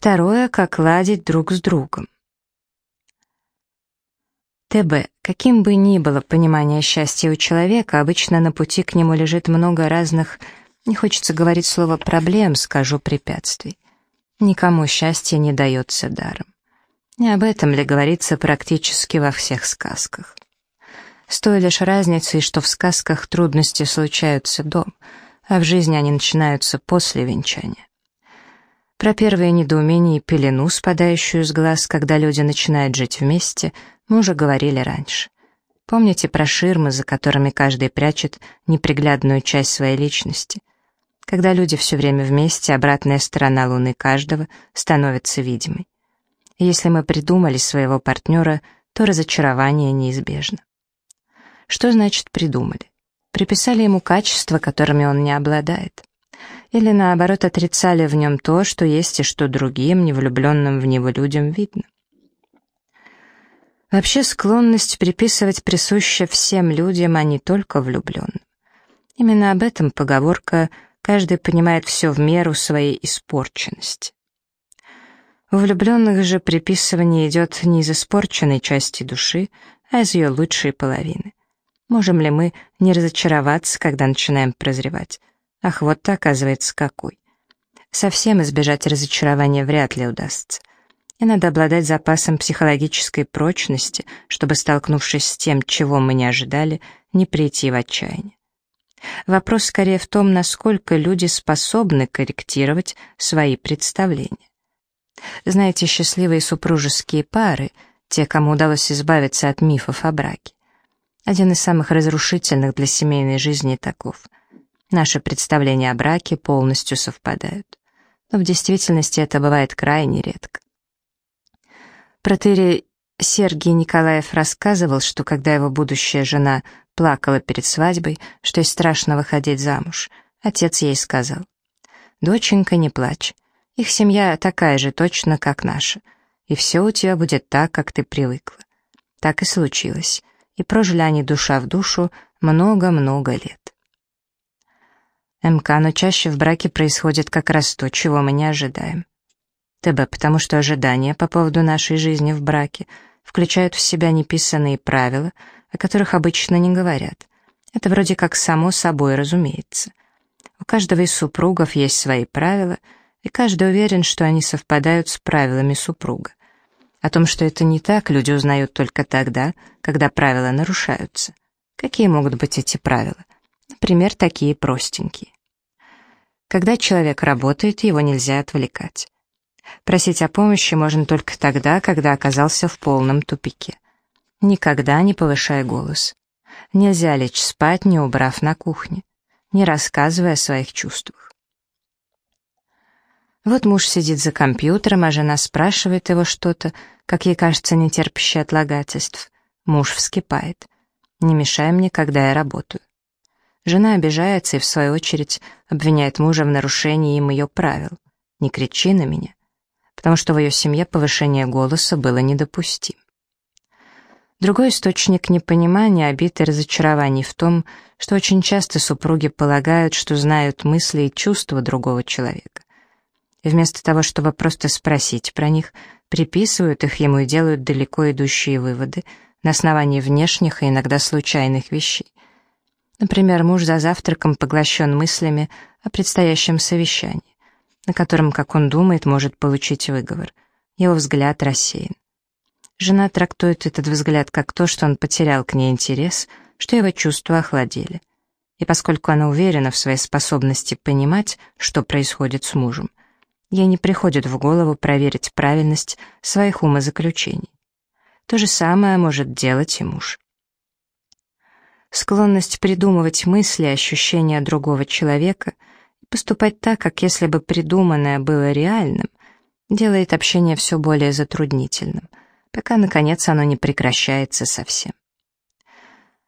Второе — как ладить друг с другом. ТБ. Каким бы ни было понимание счастья у человека, обычно на пути к нему лежит много разных, не хочется говорить слово «проблем», скажу «препятствий». Никому счастье не дается даром. Не об этом ли говорится практически во всех сказках. С той лишь разницей, что в сказках трудности случаются до, а в жизни они начинаются после венчания. Про первое недоумение и пелену, спадающую с глаз, когда люди начинают жить вместе, мы уже говорили раньше. Помните про ширмы, за которыми каждый прячет неприглядную часть своей личности? Когда люди все время вместе, обратная сторона Луны каждого становится видимой. И если мы придумали своего партнера, то разочарование неизбежно. Что значит «придумали»? Приписали ему качества, которыми он не обладает или наоборот отрицали в нем то, что есть и что другим, не влюбленным в него людям, видно. Вообще склонность приписывать присуща всем людям, а не только влюбленным. Именно об этом поговорка «каждый понимает все в меру своей испорченности». У влюбленных же приписывание идет не из испорченной части души, а из ее лучшей половины. Можем ли мы не разочароваться, когда начинаем прозревать? Ах, вот так, оказывается, какой. Совсем избежать разочарования вряд ли удастся. И надо обладать запасом психологической прочности, чтобы, столкнувшись с тем, чего мы не ожидали, не прийти в отчаяние. Вопрос скорее в том, насколько люди способны корректировать свои представления. Знаете, счастливые супружеские пары, те, кому удалось избавиться от мифов о браке. Один из самых разрушительных для семейной жизни таков — Наши представления о браке полностью совпадают. Но в действительности это бывает крайне редко. Протырий Сергий Николаев рассказывал, что когда его будущая жена плакала перед свадьбой, что ей страшно выходить замуж, отец ей сказал, «Доченька, не плачь, их семья такая же точно, как наша, и все у тебя будет так, как ты привыкла». Так и случилось, и прожили они душа в душу много-много лет. МК, но чаще в браке происходит как раз то, чего мы не ожидаем. ТБ, потому что ожидания по поводу нашей жизни в браке включают в себя неписанные правила, о которых обычно не говорят. Это вроде как само собой разумеется. У каждого из супругов есть свои правила, и каждый уверен, что они совпадают с правилами супруга. О том, что это не так, люди узнают только тогда, когда правила нарушаются. Какие могут быть эти правила? Например, такие простенькие. Когда человек работает, его нельзя отвлекать. Просить о помощи можно только тогда, когда оказался в полном тупике. Никогда не повышай голос. Нельзя лечь спать, не убрав на кухне, не рассказывая о своих чувствах. Вот муж сидит за компьютером, а жена спрашивает его что-то, как ей кажется, не терпящее отлагательств. Муж вскипает. «Не мешай мне, когда я работаю». Жена обижается и, в свою очередь, обвиняет мужа в нарушении им ее правил. «Не кричи на меня», потому что в ее семье повышение голоса было недопустимо. Другой источник непонимания, обид и разочарований в том, что очень часто супруги полагают, что знают мысли и чувства другого человека. И вместо того, чтобы просто спросить про них, приписывают их ему и делают далеко идущие выводы на основании внешних и иногда случайных вещей. Например, муж за завтраком поглощен мыслями о предстоящем совещании, на котором, как он думает, может получить выговор. Его взгляд рассеян. Жена трактует этот взгляд как то, что он потерял к ней интерес, что его чувства охладели. И поскольку она уверена в своей способности понимать, что происходит с мужем, ей не приходит в голову проверить правильность своих умозаключений. То же самое может делать и муж. Склонность придумывать мысли и ощущения другого человека и поступать так, как если бы придуманное было реальным, делает общение все более затруднительным, пока, наконец, оно не прекращается совсем.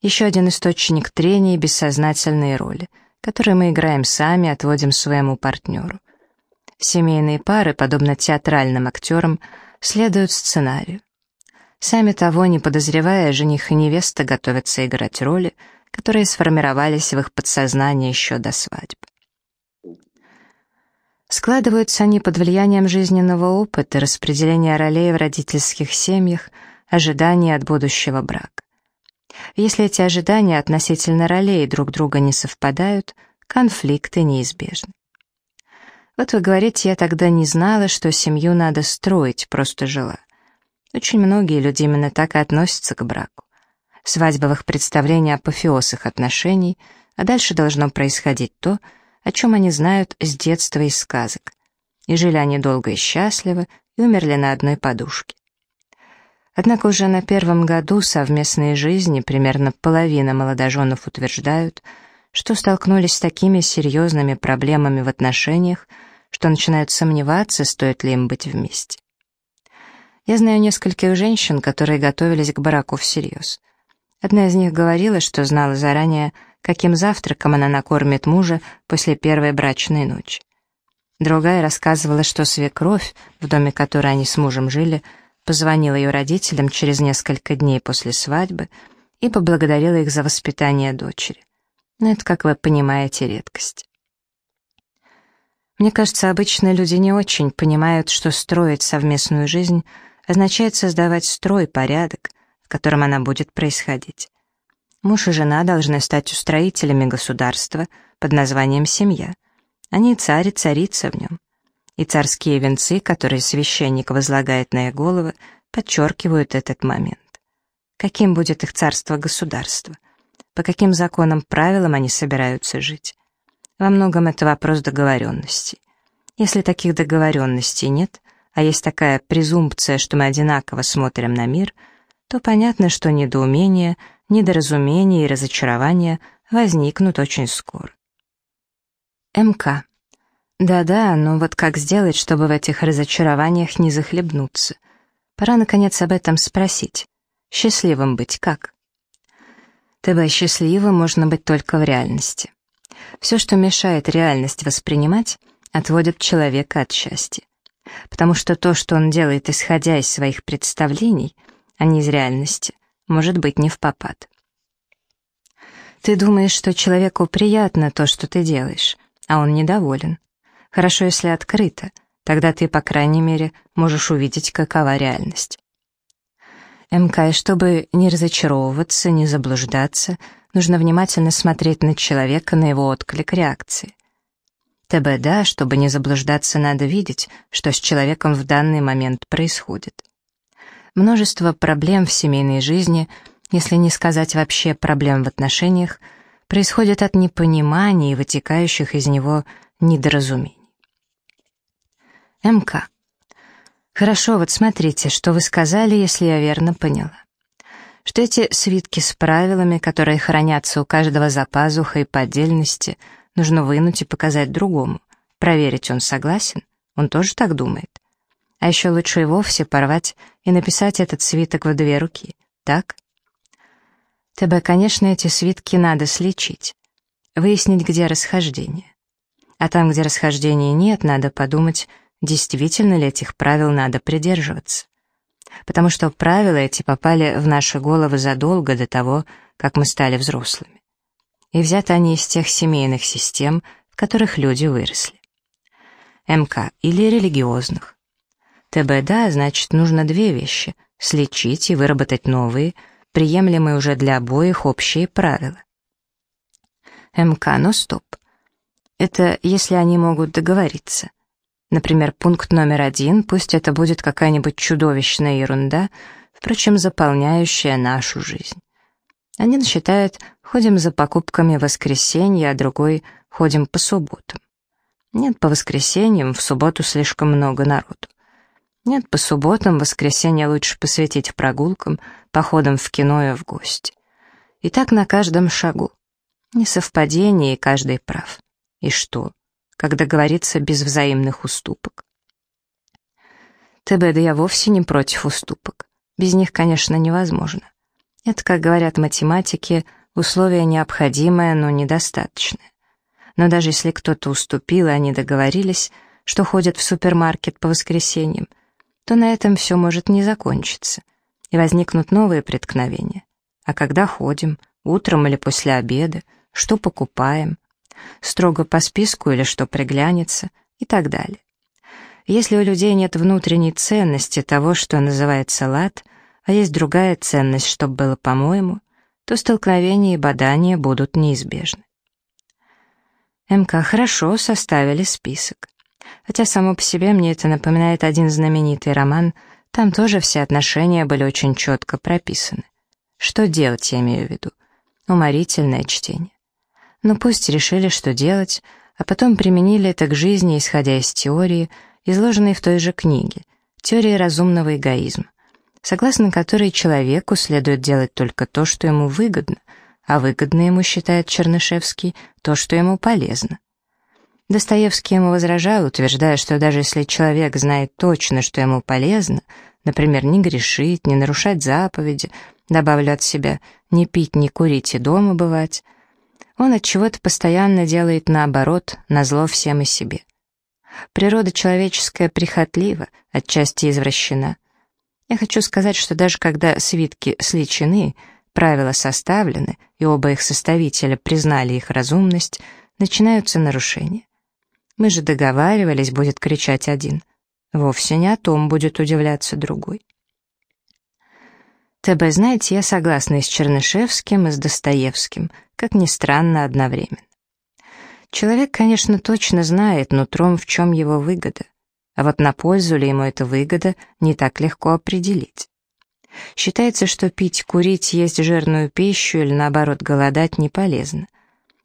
Еще один источник трения — бессознательные роли, которые мы играем сами, отводим своему партнеру. Семейные пары, подобно театральным актерам, следуют сценарию. Сами того не подозревая, жених и невеста готовятся играть роли, которые сформировались в их подсознании еще до свадьбы. Складываются они под влиянием жизненного опыта, распределения ролей в родительских семьях, ожиданий от будущего брака. Если эти ожидания относительно ролей друг друга не совпадают, конфликты неизбежны. Вот вы говорите, я тогда не знала, что семью надо строить, просто жила. Очень многие люди именно так и относятся к браку. Свадьба в их представлении апофеоз их отношений, а дальше должно происходить то, о чем они знают с детства из сказок. И жили они долго и счастливо, и умерли на одной подушке. Однако уже на первом году совместной жизни примерно половина молодоженов утверждают, что столкнулись с такими серьезными проблемами в отношениях, что начинают сомневаться, стоит ли им быть вместе. Я знаю нескольких женщин, которые готовились к браку всерьез. Одна из них говорила, что знала заранее, каким завтраком она накормит мужа после первой брачной ночи. Другая рассказывала, что свекровь, в доме которой они с мужем жили, позвонила ее родителям через несколько дней после свадьбы и поблагодарила их за воспитание дочери. Но это, как вы понимаете, редкость. Мне кажется, обычно люди не очень понимают, что строить совместную жизнь означает создавать строй, порядок, в котором она будет происходить. Муж и жена должны стать устроителями государства под названием «семья». Они царь и царица в нем и царские венцы, которые священник возлагает на их головы, подчеркивают этот момент. Каким будет их царство-государство? По каким законам, правилам они собираются жить? Во многом это вопрос договоренностей. Если таких договоренностей нет, а есть такая презумпция, что мы одинаково смотрим на мир, то понятно, что недоумение, недоразумение и разочарование возникнут очень скоро. МК. Да-да, но вот как сделать, чтобы в этих разочарованиях не захлебнуться? Пора, наконец, об этом спросить. Счастливым быть как? ТБ счастливым можно быть только в реальности. Все, что мешает реальность воспринимать, отводит человека от счастья. Потому что то, что он делает, исходя из своих представлений, а не из реальности, может быть не в попад. Ты думаешь, что человеку приятно то, что ты делаешь, а он недоволен. Хорошо, если открыто, тогда ты, по крайней мере, можешь увидеть, какова реальность. МК, чтобы не разочаровываться, не заблуждаться, нужно внимательно смотреть на человека, на его отклик реакции. ТБ, да, чтобы не заблуждаться, надо видеть, что с человеком в данный момент происходит. Множество проблем в семейной жизни, если не сказать вообще проблем в отношениях, происходит от непонимания и вытекающих из него недоразумений. МК. Хорошо, вот смотрите, что вы сказали, если я верно поняла. Что эти свитки с правилами, которые хранятся у каждого за пазухой по отдельности, нужно вынуть и показать другому, проверить, он согласен, он тоже так думает. А еще лучше и вовсе порвать и написать этот свиток в две руки, так? ТБ, конечно, эти свитки надо сличить, выяснить, где расхождение. А там, где расхождения нет, надо подумать, действительно ли этих правил надо придерживаться. Потому что правила эти попали в наши головы задолго до того, как мы стали взрослыми. И взяты они из тех семейных систем, в которых люди выросли. МК или религиозных. ТБ, да, значит, нужно две вещи — слечить и выработать новые, приемлемые уже для обоих общие правила. МК, но стоп. Это если они могут договориться. Например, пункт номер один, пусть это будет какая-нибудь чудовищная ерунда, впрочем, заполняющая нашу жизнь. Один считает, ходим за покупками в воскресенье, а другой ходим по субботам. Нет, по воскресеньям, в субботу слишком много народу. Нет, по субботам, воскресенье лучше посвятить прогулкам, походам в кино и в гости. И так на каждом шагу. Несовпадение, и каждый прав. И что? как договориться без взаимных уступок. ТБ, да я вовсе не против уступок. Без них, конечно, невозможно. Это, как говорят математики, условие необходимое, но недостаточное. Но даже если кто-то уступил, и они договорились, что ходят в супермаркет по воскресеньям, то на этом все может не закончиться, и возникнут новые преткновения. А когда ходим, утром или после обеда, что покупаем, строго по списку или что приглянется и так далее. Если у людей нет внутренней ценности того, что называется лад, а есть другая ценность, чтобы было по-моему, то столкновения и бадания будут неизбежны. МК хорошо составили список. Хотя само по себе мне это напоминает один знаменитый роман, там тоже все отношения были очень четко прописаны. Что делать, я имею в виду. Уморительное чтение. Но пусть решили, что делать, а потом применили это к жизни, исходя из теории, изложенной в той же книге, теории разумного эгоизма, согласно которой человеку следует делать только то, что ему выгодно, а выгодно ему, считает Чернышевский, то, что ему полезно. Достоевский ему возражал, утверждая, что даже если человек знает точно, что ему полезно, например, не грешить, не нарушать заповеди, добавлю от себя, не пить, не курить и дома бывать, он от чего-то постоянно делает наоборот, назло всем и себе. Природа человеческая прихотлива, отчасти извращена. Я хочу сказать, что даже когда свитки сличены, правила составлены, и оба их составителя признали их разумность, начинаются нарушения. Мы же договаривались, будет кричать один. Вовсе не о том будет удивляться другой. ТБ, знаете, я согласна и с Чернышевским, и с Достоевским, как ни странно, одновременно. Человек, конечно, точно знает нутром, в чем его выгода, а вот на пользу ли ему эта выгода, не так легко определить. Считается, что пить, курить, есть жирную пищу или, наоборот, голодать не полезно.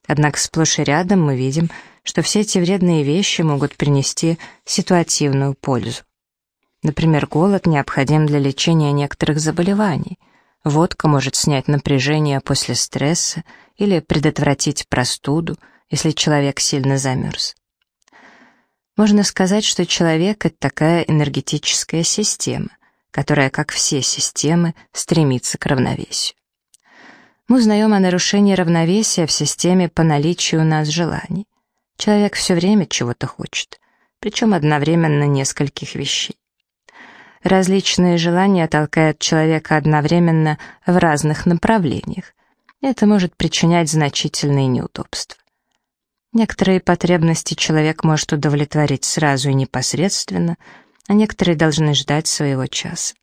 Однако сплошь и рядом мы видим, что все эти вредные вещи могут принести ситуативную пользу. Например, голод необходим для лечения некоторых заболеваний. Водка может снять напряжение после стресса или предотвратить простуду, если человек сильно замерз. Можно сказать, что человек — это такая энергетическая система, которая, как все системы, стремится к равновесию. Мы узнаем о нарушении равновесия в системе по наличию у нас желаний. Человек все время чего-то хочет, причем одновременно нескольких вещей. Различные желания толкают человека одновременно в разных направлениях. Это может причинять значительные неудобства. Некоторые потребности человек может удовлетворить сразу и непосредственно, а некоторые должны ждать своего часа.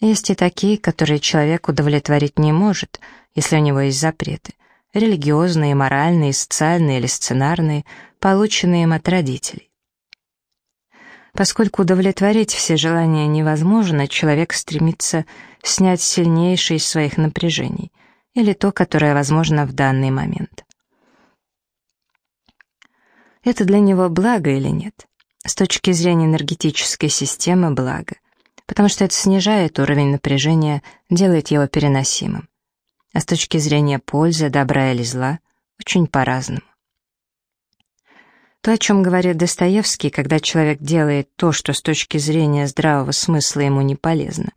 Есть и такие, которые человек удовлетворить не может, если у него есть запреты, религиозные, моральные, социальные или сценарные, полученные им от родителей. Поскольку удовлетворить все желания невозможно, человек стремится снять сильнейшее из своих напряжений, или то, которое возможно в данный момент. Это для него благо или нет? С точки зрения энергетической системы – благо потому что это снижает уровень напряжения, делает его переносимым. А с точки зрения пользы, добра или зла, очень по-разному. То, о чем говорит Достоевский, когда человек делает то, что с точки зрения здравого смысла ему не полезно,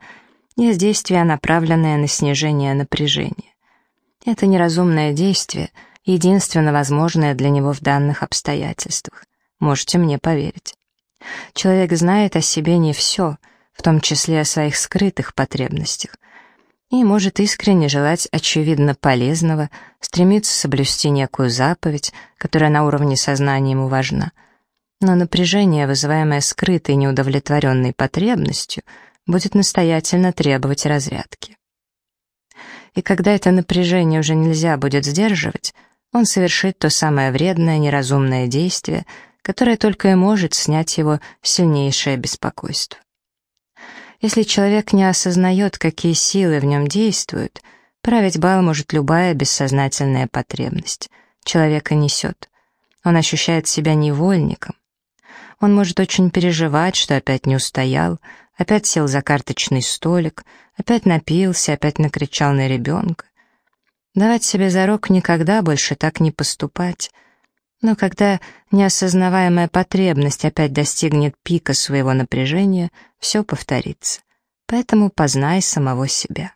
есть действие, направленное на снижение напряжения. Это неразумное действие, единственно возможное для него в данных обстоятельствах. Можете мне поверить. Человек знает о себе не все — в том числе о своих скрытых потребностях, и может искренне желать очевидно полезного, стремиться соблюсти некую заповедь, которая на уровне сознания ему важна. Но напряжение, вызываемое скрытой неудовлетворенной потребностью, будет настоятельно требовать разрядки. И когда это напряжение уже нельзя будет сдерживать, он совершит то самое вредное, неразумное действие, которое только и может снять его сильнейшее беспокойство. Если человек не осознает, какие силы в нем действуют, править бал может любая бессознательная потребность. Человека несет. Он ощущает себя невольником. Он может очень переживать, что опять не устоял, опять сел за карточный столик, опять напился, опять накричал на ребенка. Давать себе зарок никогда больше так не поступать. Но когда неосознаваемая потребность опять достигнет пика своего напряжения, все повторится. Поэтому познай самого себя.